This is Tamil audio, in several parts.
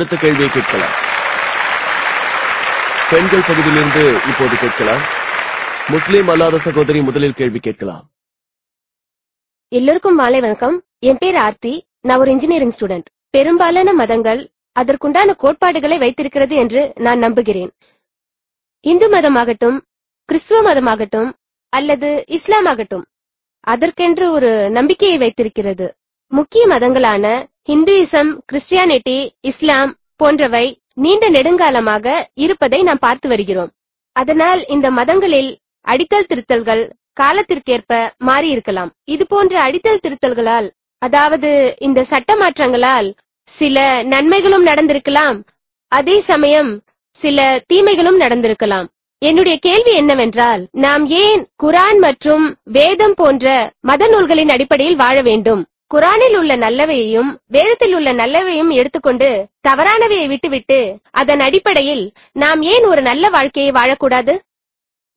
அடுத்த கேள்வியை கேட்கலாம். பெண்கள் பகுதியிலிருந்து இப்போது கேட்கலாம். முஸ்லிம் அல்லாத சகோதரி முதலில் கேள்வி கேட்கலாம். எல்லோருக்கும் மாலை வணக்கம். என் பேர் ஆர்த்தி. நான் ஒரு இன்ஜினியரிங் ஸ்டூடெண்ட் பெரும்பாலான மதங்கள் அதற்குண்டான கோட்பாடுகளை வைத்திருக்கிறது என்று நான் நம்புகிறேன். இந்து மதமாகட்டும் கிறிஸ்துவ மதமாகட்டும் அல்லது இஸ்லாம் ஆகட்டும் அதற்கென்று ஒரு நம்பிக்கையை வைத்திருக்கிறது. முக்கிய மதங்களான ஹிந்துயிசம் கிறிஸ்டியானிட்டி இஸ்லாம் போன்றவை நீண்ட நெடுங்காலமாக இருப்பதை நாம் பார்த்து வருகிறோம். அதனால் இந்த மதங்களில் அடித்தல் திருத்தல்கள் காலத்திற்கேற்ப மாறி இருக்கலாம் இது போன்ற அடித்தல் திருத்தல்களால் அதாவது இந்த சட்ட மாற்றங்களால் சில நன்மைகளும் நடந்திருக்கலாம் அதே சமயம் சில தீமைகளும் நடந்திருக்கலாம். என்னுடைய கேள்வி என்னவென்றால் நாம் ஏன் குரான் மற்றும் வேதம் போன்ற மத நூல்களின் அடிப்படையில் வாழ வேண்டும்? குரானில் உள்ள நல்லவையையும் வேதத்தில் உள்ள நல்லவையும் எடுத்துக்கொண்டு தவறானவையை விட்டுவிட்டு அதன் அடிப்படையில் நாம் ஏன் ஒரு நல்ல வாழ்க்கையை வாழக்கூடாது?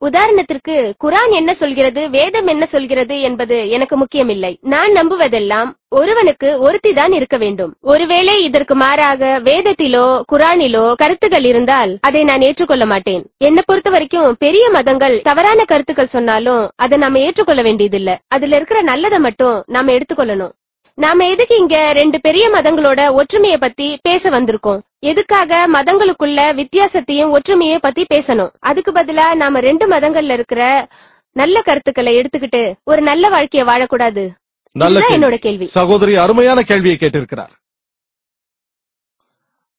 உதாரணத்திற்கு குரான் என்ன சொல்கிறது வேதம் என்ன சொல்கிறது என்பது எனக்கு முக்கியமில்லை. நான் நம்புவதெல்லாம் ஒருவனுக்கு ஒருத்திதான் இருக்க வேண்டும். ஒருவேளை இதற்கு மாறாக வேதத்திலோ குரானிலோ கருத்துகள் இருந்தால் அதை நான் ஏற்றுக்கொள்ள மாட்டேன். என்னை பொறுத்த வரைக்கும் பெரிய மதங்கள் தவறான கருத்துக்கள் சொன்னாலும் அதை நாம ஏற்றுக்கொள்ள வேண்டியதில்லை. அதுல இருக்கிற நல்லதை மட்டும் நாம எடுத்துக்கொள்ளணும். நாம எதுக்கு இங்க ரெண்டு பெரிய மதங்களோட ஒற்றுமையை பத்தி பேச வந்திருக்கோம்? எதுக்காக மதங்களுக்குள்ள வித்தியாசத்தையும் ஒற்றுமையை பத்தி பேசணும்? அதுக்கு பதிலா நாம ரெண்டு மதங்கள்ல இருக்கிற நல்ல கருத்துக்களை எடுத்துக்கிட்டு ஒரு நல்ல வாழ்க்கைய வாழக்கூடாது? நல்ல. என்னோட கேள்வி. சகோதரி அருமையான கேள்வியை கேட்டிருக்கிறார்.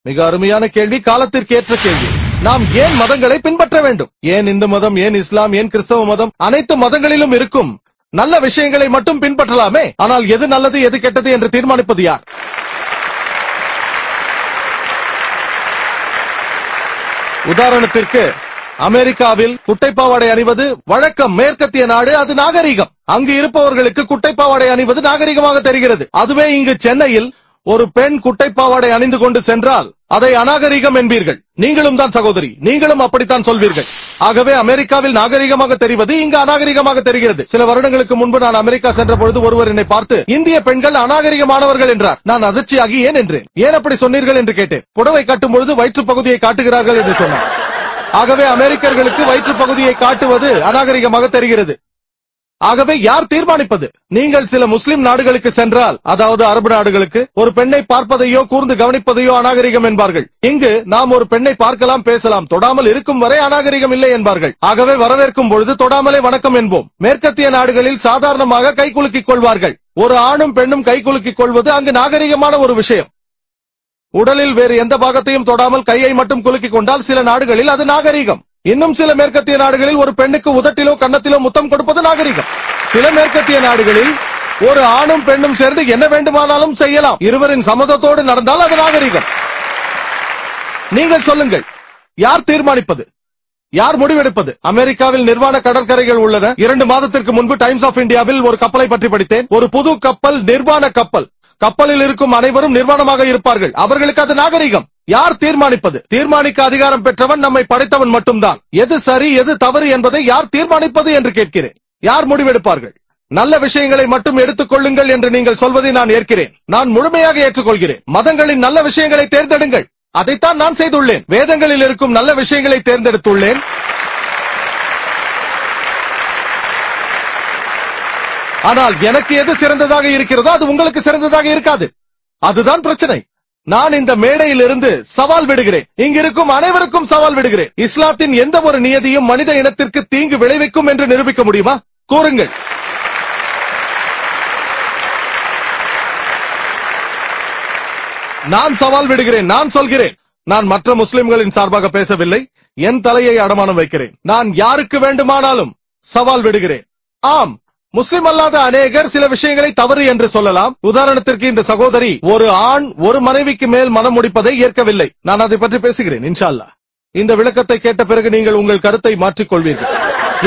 மிக அருமையான கேள்வி காலத்திற்கு ஏற்ற கேள்வி. நாம் ஏன் மதங்களை பின்பற்ற வேண்டும்? ஏன் இந்து மதம் ஏன் இஸ்லாம் ஏன் கிறிஸ்தவ மதம்? அனைத்து மதங்களிலும் இருக்கும் நல்ல விஷயங்களை மட்டும் பின்பற்றலாமே? ஆனால் எது நல்லது எது கெட்டது என்று தீர்மானிப்பது யார்? உதாரணத்திற்கு அமெரிக்காவில் குட்டைப்பாவாடை அணிவது வழக்கம். மேற்கத்திய நாடு அது நாகரிகம். அங்கு இருப்பவர்களுக்கு குட்டைப்பாவாடை அணிவது நாகரிகமாக தெரிகிறது. அதுவே இங்கு சென்னையில் ஒரு பெண் குட்டைப்பாவாடை அணிந்து கொண்டு சென்றால் அதை அநாகரிகம் என்பீர்கள். நீங்களும் தான் சகோதரி. நீங்களும் அப்படித்தான் சொல்வீர்கள். ஆகவே அமெரிக்காவில் நாகரிகமாக தெரிவது இங்கு அநாகரிகமாக தெரிகிறது. சில வருடங்களுக்கு முன்பு நான் அமெரிக்கா சென்ற பொழுது ஒருவர் என்னை பார்த்து இந்திய பெண்கள் அநாகரிகமானவர்கள் என்றார். நான் அதிர்ச்சியாகி ஏன் என்றேன் ஏன் அப்படி சொன்னீர்கள்? என்று கேட்டேன். புடவை கட்டும் பொழுது வயிற்று பகுதியை காட்டுகிறார்கள் என்று சொன்னார். ஆகவே அமெரிக்கர்களுக்கு வயிற்று பகுதியை காட்டுவது அநாகரிகமாக தெரிகிறது. ஆகவே யார் தீர்மானிப்பது? நீங்கள் சில முஸ்லிம் நாடுகளுக்கு சென்றால் அதாவது அரபு நாடுகளுக்கு ஒரு பெண்ணை பார்ப்பதையோ கூர்ந்து கவனிப்பதையோ அநாகரிகம் என்பார்கள். இங்கு நாம் ஒரு பெண்ணை பார்க்கலாம் பேசலாம். தொடாமல் இருக்கும் வரை அநாகரிகம் இல்லை என்பார்கள். ஆகவே வரவேற்கும் பொழுது தொடாமலே வணக்கம் என்போம். மேற்கத்திய நாடுகளில் சாதாரணமாக கை குலுக்கிக் கொள்வார்கள். ஒரு ஆணும் பெண்ணும் கை குலுக்கிக் கொள்வது அங்கு நாகரிகமான ஒரு விஷயம். உடலில் வேறு எந்த பாகத்தையும் தொடாமல் கையை மட்டும் குலுக்கிக் கொண்டால் சில நாடுகளில் அது நாகரிகம். இன்னும் சில மேற்கத்திய நாடுகளில் ஒரு பெண்ணுக்கு உதட்டிலோ கன்னத்திலோ முத்தம் கொடுப்பது நாகரிகம். சில மேற்கத்திய நாடுகளில் ஒரு ஆணும் பெண்ணும் சேர்ந்து என்ன வேண்டுமானாலும் செய்யலாம். இருவரின் சம்மதத்தோடு நடந்தால் அது நாகரிகம். நீங்கள் சொல்லுங்கள் யார் தீர்மானிப்பது? யார் முடிவெடுப்பது? அமெரிக்காவில் நிர்வாண கடற்கரைகள் உள்ளன. இரண்டு மாதத்திற்கு முன்பு டைம்ஸ் ஆஃப் இந்தியாவில் ஒரு கப்பலை பற்றி படித்தேன். ஒரு புது கப்பல் நிர்வாண கப்பல். கப்பலில் இருக்கும் அனைவரும் நிர்வாணமாக இருப்பார்கள். அவர்களுக்கு அது நாகரிகம். யார் தீர்மானிப்பது? தீர்மானிக்க அதிகாரம் பெற்றவன் நம்மை படைத்தவன் மட்டும்தான். எது சரி எது தவறு என்பதை யார் தீர்மானிப்பது என்று கேட்கிறேன். யார் முடிவெடுப்பார்கள்? நல்ல விஷயங்களை மட்டும் எடுத்துக் கொள்ளுங்கள் என்று நீங்கள் சொல்வதை நான் ஏற்கிறேன். நான் முழுமையாக ஏற்றுக்கொள்கிறேன். மதங்களின் நல்ல விஷயங்களை தேர்ந்தெடுங்கள். அதைத்தான் நான் செய்துள்ளேன். வேதங்களில் இருக்கும் நல்ல விஷயங்களை தேர்ந்தெடுத்துள்ளேன். ஆனால் எனக்கு எது சிறந்ததாக இருக்கிறதோ அது உங்களுக்கு சிறந்ததாக இருக்காது. அதுதான் பிரச்சனை. நான் இந்த மேடையிலிருந்து சவால் விடுகிறேன். இங்கிருக்கும் அனைவருக்கும் சவால் விடுகிறேன். இஸ்லாத்தின் எந்த ஒரு நியதியும் மனித இனத்திற்கு தீங்கு விளைவிக்கும் என்று நிரூபிக்க முடியுமா? கூறுங்கள். நான் சவால் விடுகிறேன். நான் சொல்கிறேன். நான் மற்ற முஸ்லிம்களின் சார்பாக பேசவில்லை. என் தலையை அடமானம் வைக்கிறேன். நான் யாருக்கு வேண்டுமானாலும் சவால் விடுகிறேன். ஆம். முஸ்லிம் அல்லாத அநேகர் சில விஷயங்களை தவறு என்று சொல்லலாம். உதாரணத்திற்கு இந்த சகோதரி ஒரு ஆண் ஒரு மனைவிக்கு மேல் மனம் முடிப்பதை ஏற்கவில்லை. நான் அதை பற்றி பேசுகிறேன் இன்ஷால்லா இந்த விளக்கத்தை கேட்ட பிறகு நீங்கள் உங்கள் கருத்தை மாற்றிக் கொள்வீர்கள்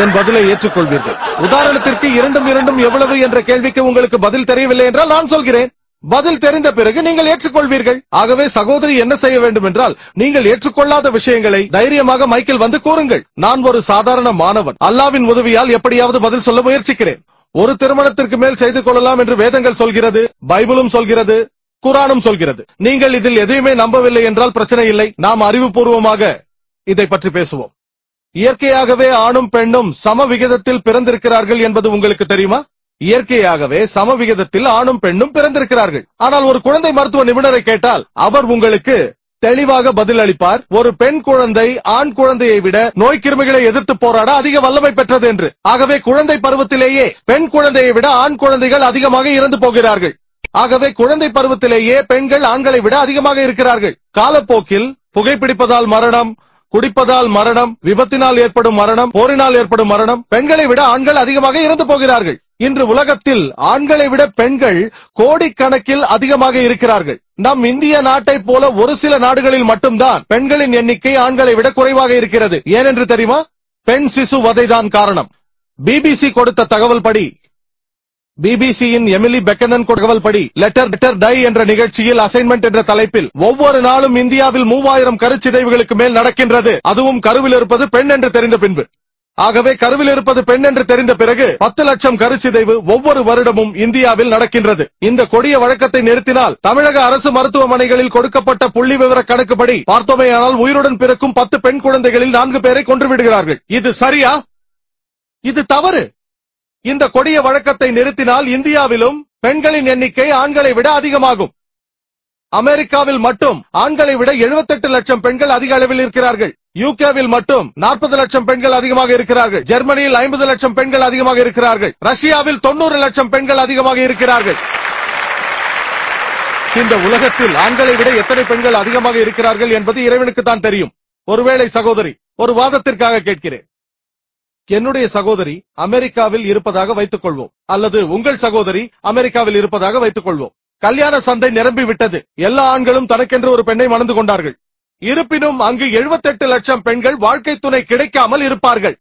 என் பதிலை ஏற்றுக்கொள்வீர்கள். உதாரணத்திற்கு இரண்டும் இரண்டும் எவ்வளவு என்ற கேள்விக்கு உங்களுக்கு பதில் தெரியவில்லை என்றால் நான் சொல்கிறேன். பதில் தெரிந்த பிறகு நீங்கள் ஏற்றுக்கொள்வீர்கள். ஆகவே சகோதரி என்ன செய்ய வேண்டும் என்றால் நீங்கள் ஏற்றுக்கொள்ளாத விஷயங்களை தைரியமாக மைக்கில் வந்து கூறுங்கள். நான் ஒரு சாதாரண மாணவன். அல்லாவின் உதவியால் எப்படியாவது பதில் சொல்ல முயற்சிக்கிறேன். ஒரு திருமணத்திற்கு மேல் செய்து கொள்ளலாம் என்று வேதங்கள் சொல்கிறது பைபிளும் சொல்கிறது குரானும் சொல்கிறது. நீங்கள் இதில் எதையுமே நம்பவில்லை என்றால் பிரச்சனை இல்லை. நாம் அறிவுபூர்வமாக இதை பற்றி பேசுவோம். இயற்கையாகவே ஆணும் பெண்ணும் சம விகிதத்தில் பிறந்திருக்கிறார்கள் என்பது உங்களுக்கு தெரியுமா? இயற்கையாகவே சம விகிதத்தில் ஆணும் பெண்ணும் பிறந்திருக்கிறார்கள். ஆனால் ஒரு குழந்தை மருத்துவ நிபுணரை கேட்டால் அவர் உங்களுக்கு தெளிவாக பதில் அளிப்பார் ஒரு பெண் குழந்தை ஆண் குழந்தையை விட நோய் கிருமிகளை எதிர்த்து போராட அதிக வல்லமை பெற்றது என்று. ஆகவே குழந்தை பருவத்திலேயே பெண் குழந்தையை விட ஆண் குழந்தைகள் அதிகமாக இறந்து போகிறார்கள். ஆகவே குழந்தை பருவத்திலேயே பெண்கள் ஆண்களை விட அதிகமாக இருக்கிறார்கள். காலப்போக்கில் புகைப்பிடிப்பதால் மரணம் குடிப்பதால் மரணம் விபத்தினால் ஏற்படும் மரணம் போரினால் ஏற்படும் மரணம் பெண்களை விட ஆண்கள் அதிகமாக இறந்து போகிறார்கள். இன்று உலகத்தில் ஆண்களை விட பெண்கள் கோடிக்கணக்கில் அதிகமாக இருக்கிறார்கள். நம் இந்திய நாட்டை போல ஒரு சில நாடுகளில் மட்டும்தான் பெண்களின் எண்ணிக்கை ஆண்களை விட குறைவாக இருக்கிறது. ஏனென்று தெரியுமா? பெண் சிசு வதைதான் காரணம். பிபிசி கொடுத்த தகவல் படி பிபிசியின் எமிலி பெக்கனன் தகவல் படி லெட்டர் லெட்டர் டை என்ற நிகழ்ச்சியில் அசைன்மெண்ட் என்ற தலைப்பில் ஒவ்வொரு நாளும் இந்தியாவில் மூவாயிரம் கருச்சிதைவுகளுக்கு மேல் நடக்கின்றது. அதுவும் கருவில் இருப்பது பெண் என்று தெரிந்த பின்பு. ஆகவே கருவில் இருப்பது பெண் என்று தெரிந்த பிறகு பத்து லட்சம் கருச்சிதைவு ஒவ்வொரு வருடமும் இந்தியாவில் நடக்கின்றது. இந்த கொடிய வழக்கத்தை நிறுத்தினால் தமிழக அரசு மருத்துவமனைகளில் கொடுக்கப்பட்ட புள்ளி விவர கணக்குப்படி பார்த்தோமேயானால் உயிருடன் பிறக்கும் பத்து பெண் குழந்தைகளில் நான்கு பேரை கொன்று விடுகிறார்கள் இது சரியா? இது தவறு. இந்த கொடிய வழக்கத்தை நிறுத்தினால் இந்தியாவிலும் பெண்களின் எண்ணிக்கை ஆண்களை விட அதிகமாகும். அமெரிக்காவில் மட்டும் ஆண்களை விட 78 லட்சம் பெண்கள் அதிக அளவில் இருக்கிறார்கள். யூகேவில் மட்டும் 40 லட்சம் பெண்கள் அதிகமாக இருக்கிறார்கள். ஜெர்மனியில் 50 லட்சம் பெண்கள் அதிகமாக இருக்கிறார்கள். ரஷ்யாவில் 90 லட்சம் பெண்கள் அதிகமாக இருக்கிறார்கள். இந்த உலகத்தில் ஆண்களை விட எத்தனை பெண்கள் அதிகமாக இருக்கிறார்கள் என்பது இறைவனுக்கு தான் தெரியும். ஒருவேளை சகோதரி ஒரு வாதத்திற்காக கேட்கிறேன். என்னுடைய சகோதரி அமெரிக்காவில் இருப்பதாக வைத்துக் கொள்வோம் அல்லது உங்கள் சகோதரி அமெரிக்காவில் இருப்பதாக வைத்துக் கொள்வோம் கல்யாண சந்தை நிரம்பி விட்டது எல்லா ஆண்களும் தனக்கென்று ஒரு பெண்ணை மணந்து கொண்டார்கள். இருப்பினும் அங்கு 78 லட்சம் பெண்கள் வாழ்க்கை துணை கிடைக்காமல் இருப்பார்கள்.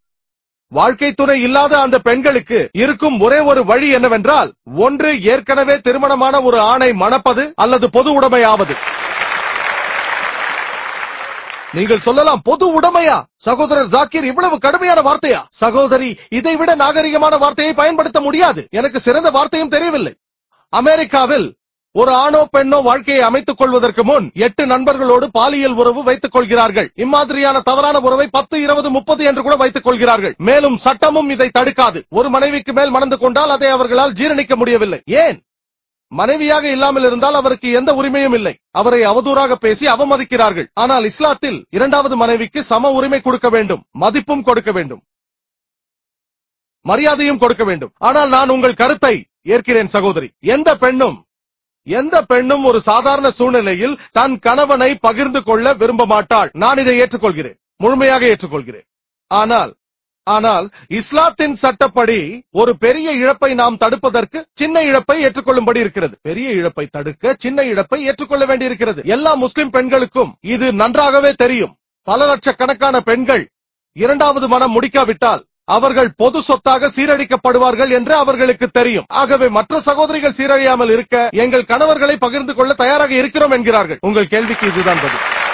வாழ்க்கை துணை இல்லாத அந்த பெண்களுக்கு இருக்கும் ஒரே ஒரு வழி என்னவென்றால் ஒன்று ஏற்கனவே திருமணமான ஒரு ஆணை மணப்பது அல்லது பொது உடைமையாவது. நீங்கள் சொல்லலாம் பொது உடைமையா? சகோதரர் ஜாக்கிர் இவ்வளவு கடுமையான வார்த்தையா? சகோதரி இதைவிட நாகரிகமான வார்த்தையை பயன்படுத்த முடியாது. எனக்கு சிறந்த வார்த்தையும் தெரியவில்லை. அமெரிக்காவில் ஒரு ஆணோ பெண்ணோ வாழ்க்கையை அமைத்துக் கொள்வதற்கு முன் எட்டு நண்பர்களோடு பாலியல் உறவு வைத்துக் கொள்கிறார்கள். இம்மாதிரியான தவறான உறவை பத்து இருபது முப்பது என்று கூட வைத்துக் கொள்கிறார்கள். மேலும் சட்டமும் இதை தடுக்காது. ஒரு மனைவிக்கு மேல் மணந்து கொண்டால் அதை அவர்களால் ஜீரணிக்க முடியவில்லை. ஏன்? மனைவியாக இல்லாமல் இருந்தால் அவருக்கு எந்த உரிமையும் இல்லை. அவரை அவதூறாக பேசி அவமதிக்கிறார்கள். ஆனால் இஸ்லாத்தில் இரண்டாவது மனைவிக்கு சம உரிமை கொடுக்க வேண்டும். மதிப்பும் கொடுக்க வேண்டும். மரியாதையும் கொடுக்க வேண்டும். ஆனால் நான் உங்கள் கருத்தை ஏற்கிறேன் சகோதரி. எந்த பெண்ணும் எந்த பெண்ணும் ஒரு சாதாரண சூழ்நிலையில் தன் கணவனை பகிர்ந்து கொள்ள விரும்ப மாட்டாள். நான் இதை ஏற்றுக்கொள்கிறேன். முழுமையாக ஏற்றுக்கொள்கிறேன். ஆனால் ஆனால் இஸ்லாத்தின் சட்டப்படி ஒரு பெரிய இழப்பை நாம் தடுப்பதற்கு சின்ன இழப்பை ஏற்றுக்கொள்ளும்படி இருக்கிறது. பெரிய இழப்பை தடுக்க சின்ன இழப்பை ஏற்றுக்கொள்ள வேண்டியிருக்கிறது. எல்லா முஸ்லிம் பெண்களுக்கும் இது நன்றாகவே தெரியும். பல லட்சக்கணக்கான பெண்கள் இரண்டாவது மனம் முடிக்காவிட்டால் அவர்கள் பொது சொத்தாக சீரழிக்கப்படுவார்கள் என்று அவர்களுக்கு தெரியும். ஆகவே மற்ற சகோதரிகள் சீரழியாமல் இருக்க எங்கள் கணவர்களை பகிர்ந்து கொள்ள தயாராக இருக்கிறோம் என்கிறார்கள். உங்கள் கேள்விக்கு இதுதான் பதில்.